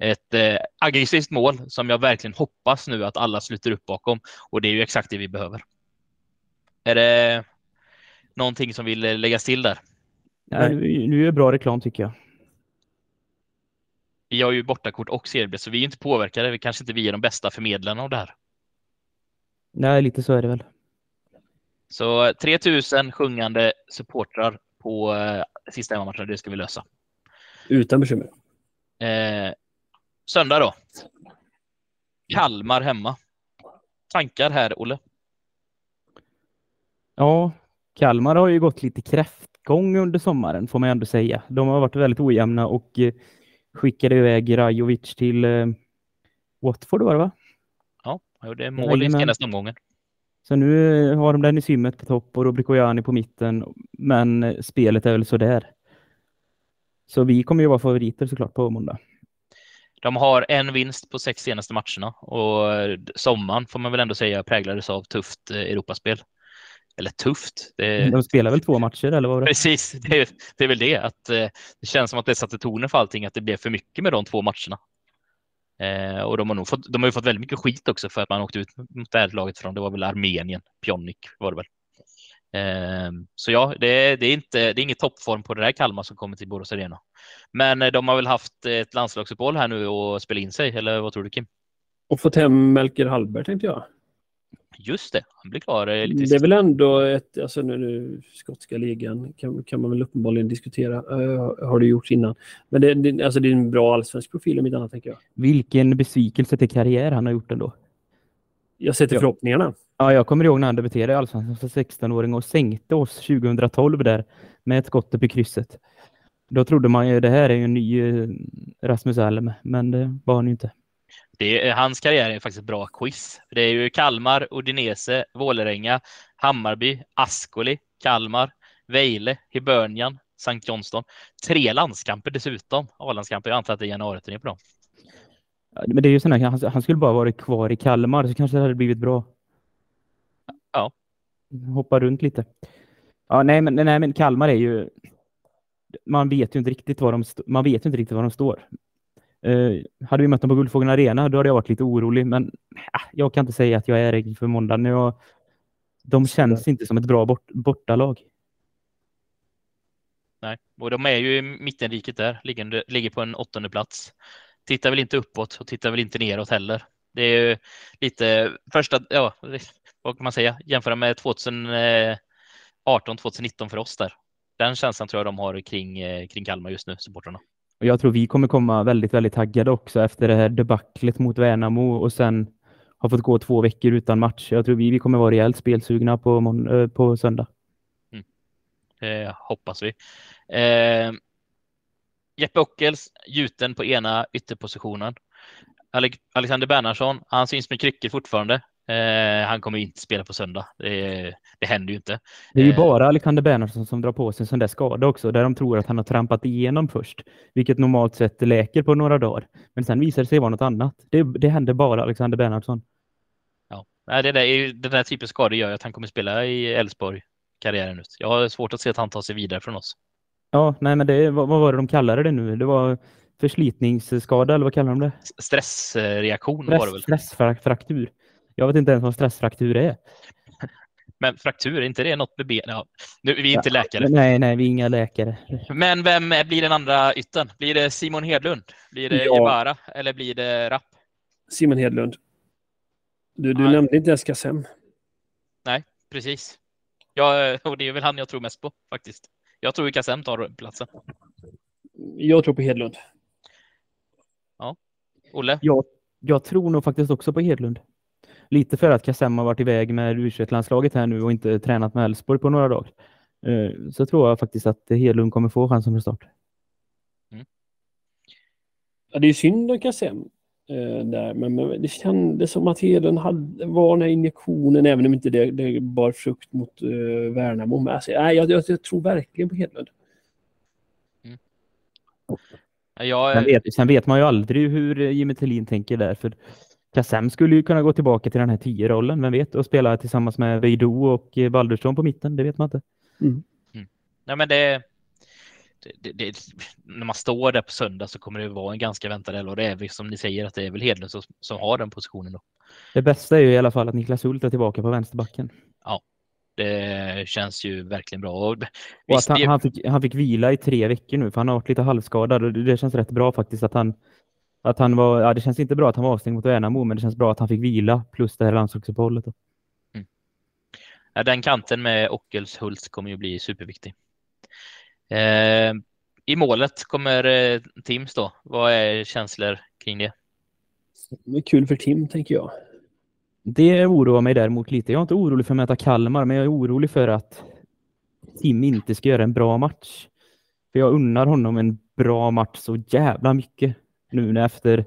Ett eh, aggressivt mål som jag verkligen hoppas nu att alla sluter upp bakom och det är ju exakt det vi behöver. Är det någonting som vill läggas till där? Ja, nu är det bra reklam tycker jag. Vi har ju bortakort och seriebiljett så vi är inte påverkade. Vi kanske inte vi är de bästa förmedlarna av det här. Nej, lite så är det väl. Så 3000 sjungande supportrar på eh, sista hemmamatchen. Det ska vi lösa. Utan bekymmer. Eh, söndag då. Kalmar hemma. Tankar här, Olle? Ja, Kalmar har ju gått lite kräftgång under sommaren får man ändå säga. De har varit väldigt ojämna och eh, skickade iväg Rajovic till eh, Watford var det va? Ja, han gjorde mål i senaste omgången. Så nu har de Dennis Hymmet på topp och Robrikojani på mitten. Men spelet är väl sådär. Så vi kommer ju vara favoriter såklart på måndag. De har en vinst på sex senaste matcherna och sommaren får man väl ändå säga präglades av tufft eh, Europaspel. Eller tufft. Det... De spelar väl två matcher eller vad var det? Precis, det är, det är väl det att eh, det känns som att det satte tonen för allting, att det blev för mycket med de två matcherna. Eh, och de har, nog fått, de har ju fått väldigt mycket skit också för att man åkte ut mot det här laget från, det var väl Armenien, Pionnik var det väl. Eh, så ja, det, det, är inte, det är inget toppform på det där Kalmar som kommer till Borås Arena. Men eh, de har väl haft ett landslagsuppehåll här nu och spela in sig, eller vad tror du Kim? Och fått hem Melker Hallberg tänkte jag. Just det, han blir klar. Eh, lite det är väl ändå ett, alltså nu, nu skotska ligan kan, kan man väl uppenbarligen diskutera. Uh, har det gjorts innan. Men det, det, alltså det är en bra allsvensk profil om inte annat tänker jag. Vilken besvikelse till karriär han har gjort ändå. Jag sätter ja. förhoppningarna. Ja, jag kommer ihåg när han debuterade i Allsvenskan som 16-åring och sänkte oss 2012 där med ett skott upp i krysset. Då trodde man ju det här är ju en ny eh, Rasmus Alm, men det var han ju inte. Det är, hans karriär är faktiskt bra quiz. Det är ju Kalmar, Udinese, Vålerenga, Hammarby, Ascoli, Kalmar, Vejle, Hibernian, Sankt Johnston. Tre landskamper dessutom. A-landskamper. Jag antar att det är januariturné på dem. Men det är ju sådär, han, han skulle bara varit kvar i Kalmar så kanske det hade blivit bra. Ja. Hoppa runt lite. Ja, nej, men, nej, men Kalmar är ju... Man vet ju inte riktigt var de, man vet ju inte riktigt var de står. Eh, hade vi mött dem på Guldfågeln Arena då hade jag varit lite orolig, men ah, jag kan inte säga att jag är rädd för måndag. Jag, de känns inte som ett bra bort, bortalag. Nej, och de är ju i mittenriket där, ligger, ligger på en åttonde plats. Tittar väl inte uppåt och tittar väl inte neråt heller. Det är ju lite första, ja, vad kan man säga, jämföra med 2018, 2019 för oss där. Den känslan tror jag de har kring, eh, kring Kalmar just nu, supportrarna. Och jag tror vi kommer komma väldigt, väldigt taggade också efter det här debaclet mot Värnamo och sen har fått gå två veckor utan match. Jag tror vi, vi kommer vara rejält spelsugna på, äh, på söndag. Mm. Eh, hoppas vi. Eh, Jeppe Ockels gjuten på ena ytterpositionen. Alexander Bernhardsson, han syns med kryckor fortfarande. Eh, han kommer inte spela på söndag. Det, det händer ju inte. Det är ju eh, bara Alexander Bernhardsson som drar på sig en sån där skada också, där de tror att han har trampat igenom först, vilket normalt sett läker på några dagar. Men sen visar det sig vara något annat. Det, det händer bara Alexander Bernhardsson. Ja, det där, den där typen av skador gör att han kommer spela i Elfsborg karriären ut. Jag har svårt att se att han tar sig vidare från oss. Ja, nej, men det, vad, vad var det de kallade det nu? Det var förslitningsskada, eller vad kallar de det? Stressreaktion Stress, var det väl? Stressfraktur. Jag vet inte ens vad stressfraktur är. Men fraktur, är inte det något med ben? Ja, nu, vi är inte läkare. Nej, nej, vi är inga läkare. Men vem blir den andra ytten? Blir det Simon Hedlund? Blir det ja. Jebara? Eller blir det Rapp? Simon Hedlund. Du, du ja. nämnde inte ens Kassem. Nej, precis. Ja, och det är väl han jag tror mest på faktiskt. Jag tror Kassem tar platsen. Jag tror på Hedlund. Ja. Olle? Jag, jag tror nog faktiskt också på Hedlund. Lite för att Kassem har varit iväg med u landslaget här nu och inte tränat med Elfsborg på några dagar. Eh, så tror jag faktiskt att Hedlund kommer få chansen från start. Mm. Ja, det är synd om Kassem. Eh, där, men, men, det kändes som att Hedlund hade, var den här injektionen, även om inte det, det bar frukt mot uh, Värnamo. Men alltså, nej, jag, jag, jag, tror verkligen på Hedlund. Mm. Jag, sen, vet, sen vet man ju aldrig hur Jimmy Tillin tänker där. För Kassem skulle ju kunna gå tillbaka till den här tio rollen vem vet, och spela tillsammans med Veidou och Baldursson på mitten, det vet man inte. Mm. Mm. Nej, men det, det, det, när man står där på söndag så kommer det vara en ganska väntad elva och det är som ni säger att det är väl Hedlund som, som har den positionen då. Det bästa är ju i alla fall att Niklas Hult är tillbaka på vänsterbacken. Ja, det känns ju verkligen bra. Och, och att han, han, fick, han fick vila i tre veckor nu för han har varit lite halvskadad och det känns rätt bra faktiskt att han att han var, ja, det känns inte bra att han var avstängd mot Värnamo, men det känns bra att han fick vila plus det här landslagsuppehållet. Mm. Ja, den kanten med Ockels Hult kommer ju bli superviktig. Eh, I målet kommer eh, Tim stå. Vad är känslor kring det? Det är kul för Tim, tänker jag. Det oroar mig däremot lite. Jag är inte orolig för att möta Kalmar, men jag är orolig för att Tim inte ska göra en bra match. För jag unnar honom en bra match så jävla mycket nu efter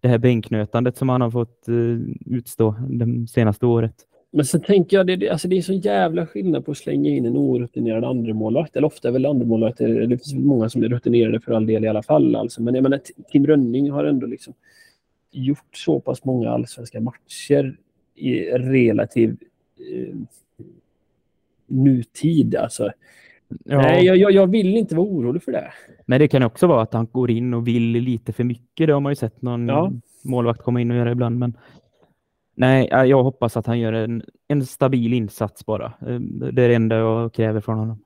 det här bänknötandet som han har fått eh, utstå det senaste året. Men sen tänker jag, det, alltså det är så jävla skillnad på att slänga in en orutinerad andremålvakt. Eller ofta är väl andremålvakter, det finns många som är rutinerade för all del i alla fall. Alltså. Men jag menar, Tim Rönning har ändå liksom gjort så pass många allsvenska matcher i relativ eh, nutid. Alltså. Ja. Nej, jag, jag, vill inte vara orolig för det. Men det kan också vara att han går in och vill lite för mycket. Det har man ju sett någon ja. målvakt komma in och göra ibland. Men nej, jag hoppas att han gör en, en stabil insats bara. Eh, det är det enda jag kräver från honom.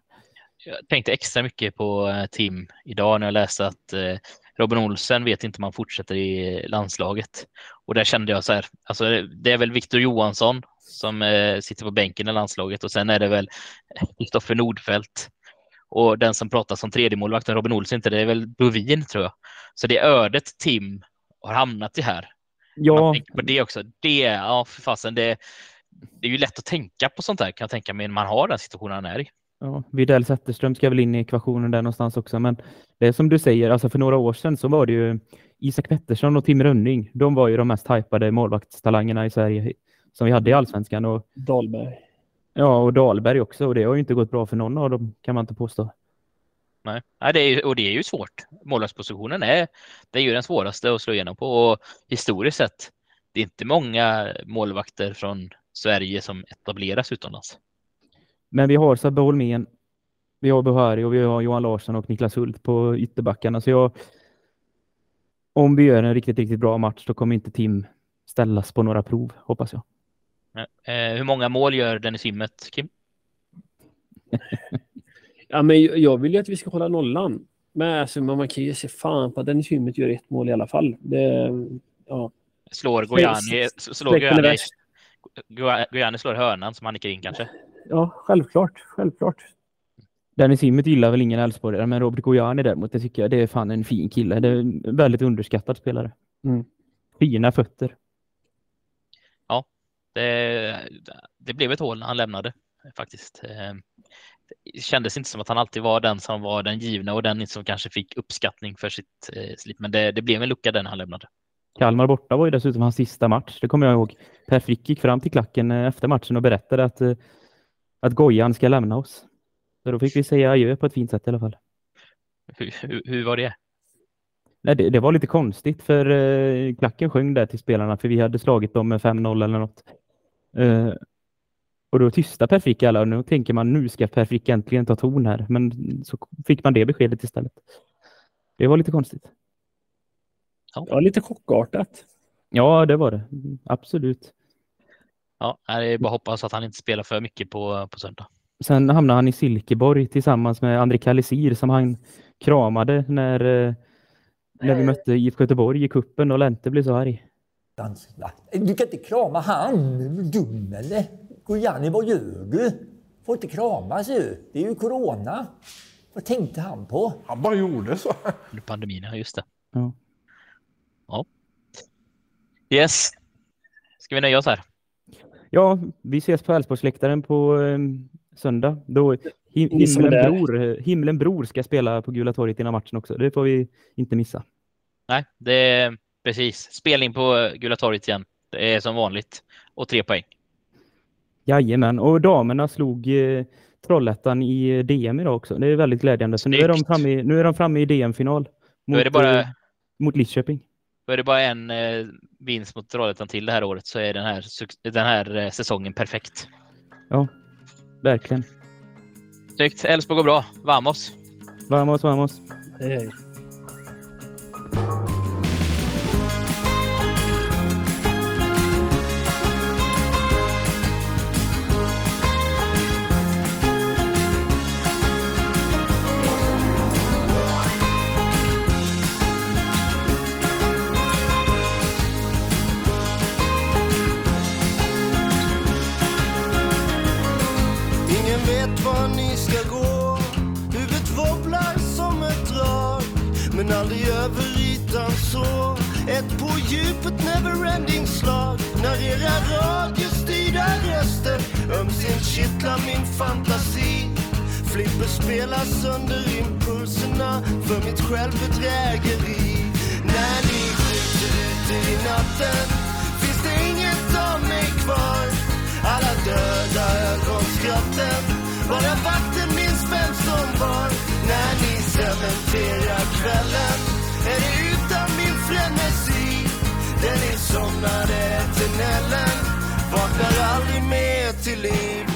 Jag tänkte extra mycket på eh, Tim idag när jag läste att eh, Robin Olsen vet inte om han fortsätter i landslaget. Och där kände jag så här, alltså det är väl Viktor Johansson som eh, sitter på bänken i landslaget och sen är det väl Kristoffer Nordfeldt. Och den som pratar som tredje målvakten Robin Olsen, inte det är väl Bovin tror jag. Så det är ödet Tim har hamnat i här. Ja. på det också. Det, ja för fasen, det, det är ju lätt att tänka på sånt här kan jag tänka mig när man har den situationen han är i. Ja, Widell Zetterström ska väl in i ekvationen där någonstans också. Men det är som du säger, alltså för några år sedan så var det ju Isak Pettersson och Tim Rönning. De var ju de mest hypade målvaktstalangerna i Sverige som vi hade i allsvenskan. Och, Dahlberg. Ja, och Dahlberg också. Och det har ju inte gått bra för någon av dem kan man inte påstå. Nej, Nej det är, och det är ju svårt. Målvaktspositionen är, det är ju den svåraste att slå igenom på. Och historiskt sett, det är inte många målvakter från Sverige som etableras utomlands. Men vi har Sabbe Holmén, vi har Buhari och vi har Johan Larsson och Niklas Hult på ytterbackarna. Så jag, om vi gör en riktigt, riktigt bra match så kommer inte Tim ställas på några prov, hoppas jag. Eh, hur många mål gör Dennis Himmet, Kim? ja, men jag vill ju att vi ska hålla nollan. Men alltså, man kan ju se fan på att Dennis Himmet gör ett mål i alla fall. Det, ja. Slår Gojani, slår Gojani, Gojani slår hörnan som han nickar in kanske? Ja, självklart. Självklart. Dennis Himmet gillar väl ingen Elfsborgare, men Robert Gojani däremot, det tycker jag det är fan en fin kille. Det är en väldigt underskattad spelare. Mm. Fina fötter det, det blev ett hål när han lämnade faktiskt. Eh, det kändes inte som att han alltid var den som var den givna och den som kanske fick uppskattning för sitt eh, slit. Men det, det blev en lucka när han lämnade. Kalmar borta var ju dessutom hans sista match. Det kommer jag ihåg. Per Frick gick fram till klacken eh, efter matchen och berättade att, att Gojan ska lämna oss. Så då fick vi säga adjö på ett fint sätt i alla fall. Hur, hur, hur var det? Nej, det, det, var lite konstigt för eh, klacken sjöng där till spelarna för vi hade slagit dem med 5-0 eller något. Uh, och då tystade Per Frick alla och nu tänker man nu ska Per Frick äntligen ta ton här. Men så fick man det beskedet istället. Det var lite konstigt. Ja, lite chockartat. Ja, det var det. Absolut. Ja, det är bara hoppas att han inte spelar för mycket på, på söndag. Sen hamnade han i Silkeborg tillsammans med André Kalisir som han kramade när, eh, när vi mötte IFK Göteborg i kuppen och Lente blev så arg. Du kan inte krama han, är du dum eller? Gojani, vad gör du? får inte kramas ju. Det är ju corona. Vad tänkte han på? Han bara gjorde så. Under pandemin, ja just det. Ja. Ja. Yes. Ska vi nöja oss här? Ja, vi ses på Älvsborgsläktaren på eh, söndag. Då him himlen, bror, himlen Bror ska spela på Gula torget innan matchen också. Det får vi inte missa. Nej, det precis. Spelning på Gula torget igen. Det är som vanligt. Och tre poäng. Jajamän, och damerna slog eh, Trollhättan i DM idag också. Det är väldigt glädjande. Så nu är, de framme i, nu är de framme i DM-final. Mot, är det bara, eh, mot Lidköping. Då är det bara en eh, vinst mot Trollhättan till det här året så är den här, den här eh, säsongen perfekt. Ja, verkligen. Snyggt. Elfsborg går bra. Vamos! Vamos, vamos. Hej, hej. Djupet neverending slag. När era radiostyrda röster ömsint kittlar min fantasi. Flipper spelar sönder impulserna för mitt självbedrägeri. När ni skjuter ut i natten finns det inget av mig kvar. Alla döda ögonskratten bara vakten minns vem som var. När ni cementerar kvällen är det utan min frenesi den insomnade tunneln vaknar aldrig mer till liv.